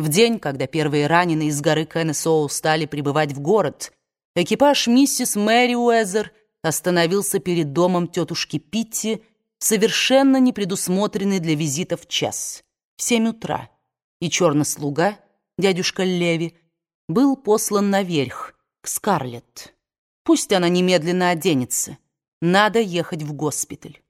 В день, когда первые раненые из горы Кеннесоу стали прибывать в город, экипаж миссис Мэри Уэзер остановился перед домом тетушки Питти в совершенно непредусмотренный для визитов час, в семь утра, и черный слуга, дядюшка Леви, был послан наверх, к Скарлетт. Пусть она немедленно оденется. Надо ехать в госпиталь.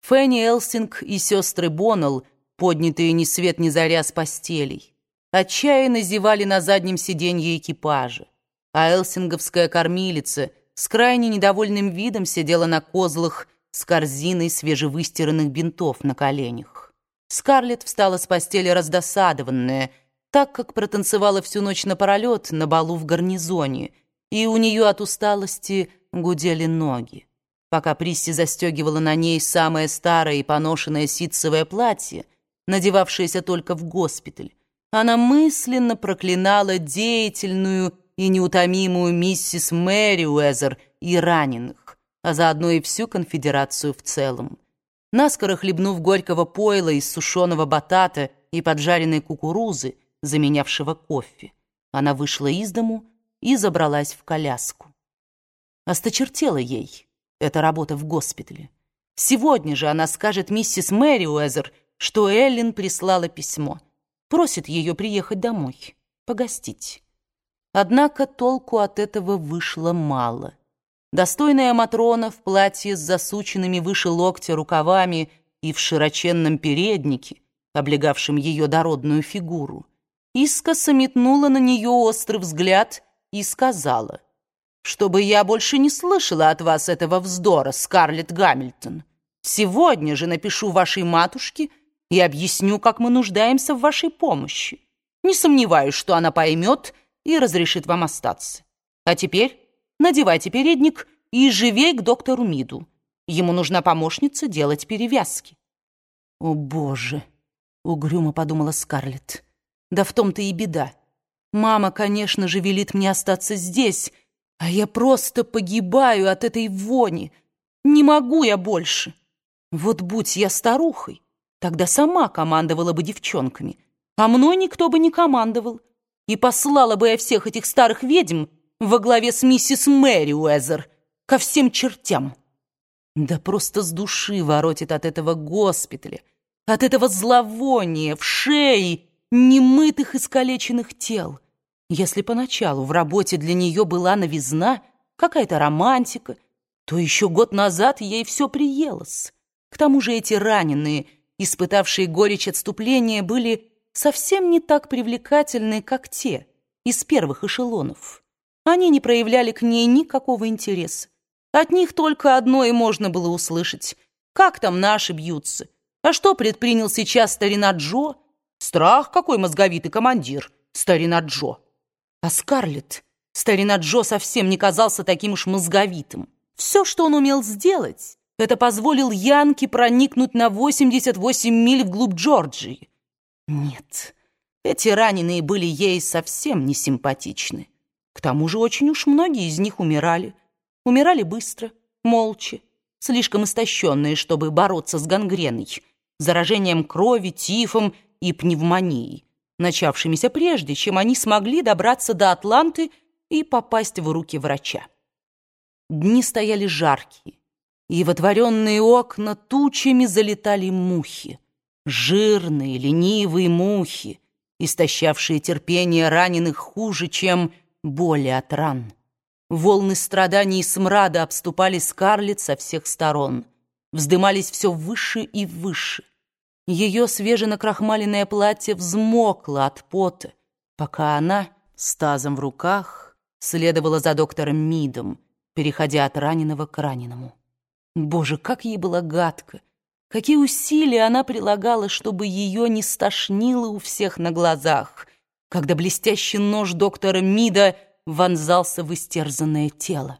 Фенни Элсинг и сестры Боннелл, поднятые ни свет ни заря с постелей, отчаянно зевали на заднем сиденье экипажа, а элсинговская кормилица с крайне недовольным видом сидела на козлах с корзиной свежевыстиранных бинтов на коленях. Скарлетт встала с постели раздосадованная, так как протанцевала всю ночь напролет на балу в гарнизоне, и у нее от усталости гудели ноги. Пока Присси застегивала на ней самое старое и поношенное ситцевое платье, надевавшееся только в госпиталь, она мысленно проклинала деятельную и неутомимую миссис Мэри Уэзер и раненых, а заодно и всю конфедерацию в целом. Наскоро хлебнув горького пойла из сушеного батата и поджаренной кукурузы, заменявшего кофе, она вышла из дому и забралась в коляску. Осточертела ей эта работа в госпитале. Сегодня же она скажет миссис Мэри Уэзер, что Эллен прислала письмо — просит ее приехать домой, погостить. Однако толку от этого вышло мало. Достойная Матрона в платье с засученными выше локтя рукавами и в широченном переднике, облегавшем ее дородную фигуру, искоса метнула на нее острый взгляд и сказала, «Чтобы я больше не слышала от вас этого вздора, Скарлетт Гамильтон, сегодня же напишу вашей матушке, и объясню, как мы нуждаемся в вашей помощи. Не сомневаюсь, что она поймет и разрешит вам остаться. А теперь надевайте передник и живей к доктору Миду. Ему нужна помощница делать перевязки». «О, Боже!» — угрюмо подумала Скарлетт. «Да в том-то и беда. Мама, конечно же, велит мне остаться здесь, а я просто погибаю от этой вони. Не могу я больше. Вот будь я старухой, Тогда сама командовала бы девчонками, а мной никто бы не командовал. И послала бы я всех этих старых ведьм во главе с миссис Мэри Уэзер ко всем чертям. Да просто с души воротит от этого госпиталя, от этого зловония в шее немытых искалеченных тел. Если поначалу в работе для нее была новизна, какая-то романтика, то еще год назад ей все приелось. К тому же эти раненые — испытавшие горечь отступления, были совсем не так привлекательны, как те из первых эшелонов. Они не проявляли к ней никакого интереса. От них только одно и можно было услышать. Как там наши бьются? А что предпринял сейчас старина Джо? Страх какой мозговитый командир, старина Джо. А Скарлетт, старина Джо совсем не казался таким уж мозговитым. Все, что он умел сделать, это позволил Янке проникнуть на 88 миль вглубь Джорджии. Нет, эти раненые были ей совсем не симпатичны. К тому же очень уж многие из них умирали. Умирали быстро, молча, слишком истощенные, чтобы бороться с гангреной, заражением крови, тифом и пневмонией, начавшимися прежде, чем они смогли добраться до Атланты и попасть в руки врача. Дни стояли жаркие, и в отворенные окна тучами залетали мухи. Жирные, ленивые мухи, истощавшие терпение раненых хуже, чем боли от ран. Волны страданий и смрада обступали Скарлетт со всех сторон, вздымались все выше и выше. Ее свеженакрахмаленное платье взмокло от пота, пока она с тазом в руках следовала за доктором Мидом, переходя от раненого к раненому. Боже, как ей было гадко! Какие усилия она прилагала, чтобы ее не стошнило у всех на глазах, когда блестящий нож доктора Мида вонзался в истерзанное тело.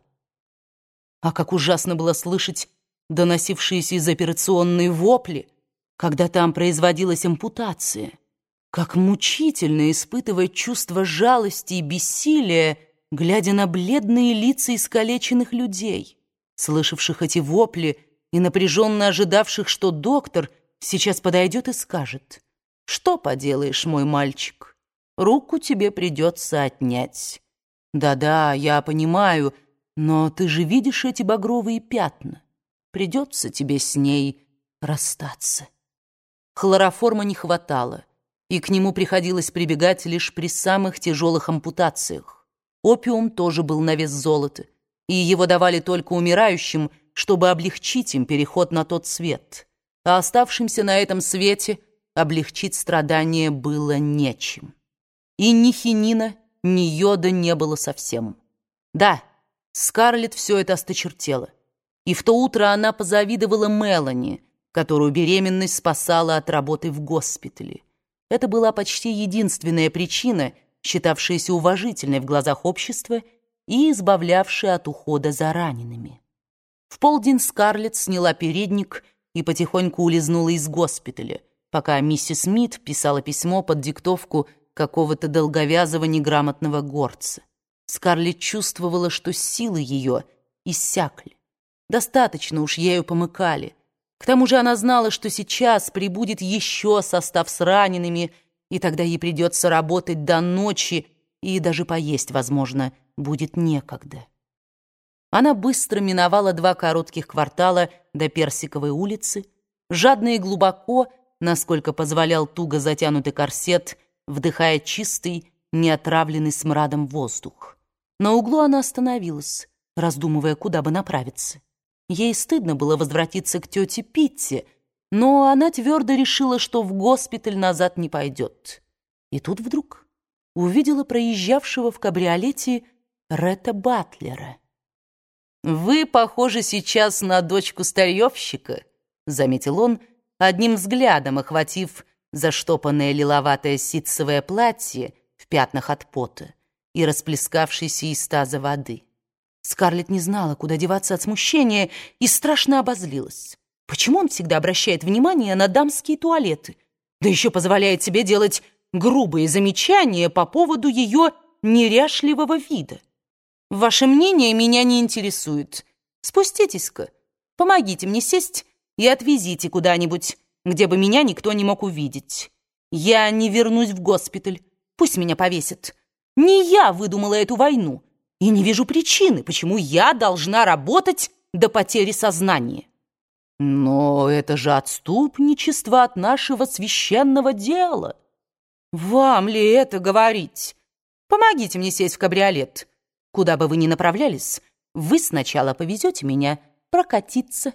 А как ужасно было слышать доносившиеся из операционной вопли, когда там производилась ампутация. Как мучительно испытывать чувство жалости и бессилия, глядя на бледные лица искалеченных людей слышавших эти вопли и напряженно ожидавших, что доктор сейчас подойдет и скажет, «Что поделаешь, мой мальчик? руку тебе придется отнять. Да-да, я понимаю, но ты же видишь эти багровые пятна. Придется тебе с ней расстаться. Хлороформа не хватало, и к нему приходилось прибегать лишь при самых тяжелых ампутациях. Опиум тоже был на вес золота, и его давали только умирающим, чтобы облегчить им переход на тот свет. А оставшимся на этом свете облегчить страдания было нечем. И ни хинина, ни йода не было совсем. Да, Скарлетт все это осточертела. И в то утро она позавидовала Мелани, которую беременность спасала от работы в госпитале. Это была почти единственная причина, считавшаяся уважительной в глазах общества и избавлявшая от ухода за ранеными. В полдень Скарлетт сняла передник и потихоньку улизнула из госпиталя, пока миссис Смит писала письмо под диктовку какого-то долговязого неграмотного горца. Скарлетт чувствовала, что силы ее иссякли. Достаточно уж ею помыкали — к тому же она знала, что сейчас прибудет еще состав с ранеными, и тогда ей придется работать до ночи, и даже поесть, возможно, будет некогда. Она быстро миновала два коротких квартала до Персиковой улицы, жадно и глубоко, насколько позволял туго затянутый корсет, вдыхая чистый, неотравленный смрадом воздух. На углу она остановилась, раздумывая, куда бы направиться. Ей стыдно было возвратиться к тете Питти, но она твердо решила, что в госпиталь назад не пойдет. И тут вдруг увидела проезжавшего в кабриолете Ретта Батлера. «Вы похожи сейчас на дочку старьевщика», — заметил он, одним взглядом охватив заштопанное лиловатое ситцевое платье в пятнах от пота и расплескавшейся из таза воды. Скарлетт не знала, куда деваться от смущения, и страшно обозлилась. Почему он всегда обращает внимание на дамские туалеты? Да еще позволяет себе делать грубые замечания по поводу ее неряшливого вида. Ваше мнение меня не интересует. Спуститесь-ка, помогите мне сесть и отвезите куда-нибудь, где бы меня никто не мог увидеть. Я не вернусь в госпиталь, пусть меня повесят. Не я выдумала эту войну и не вижу причины, почему я должна работать до потери сознания. Но это же отступничество от нашего священного дела. Вам ли это говорить? Помогите мне сесть в кабриолет. Куда бы вы ни направлялись, вы сначала повезете меня прокатиться.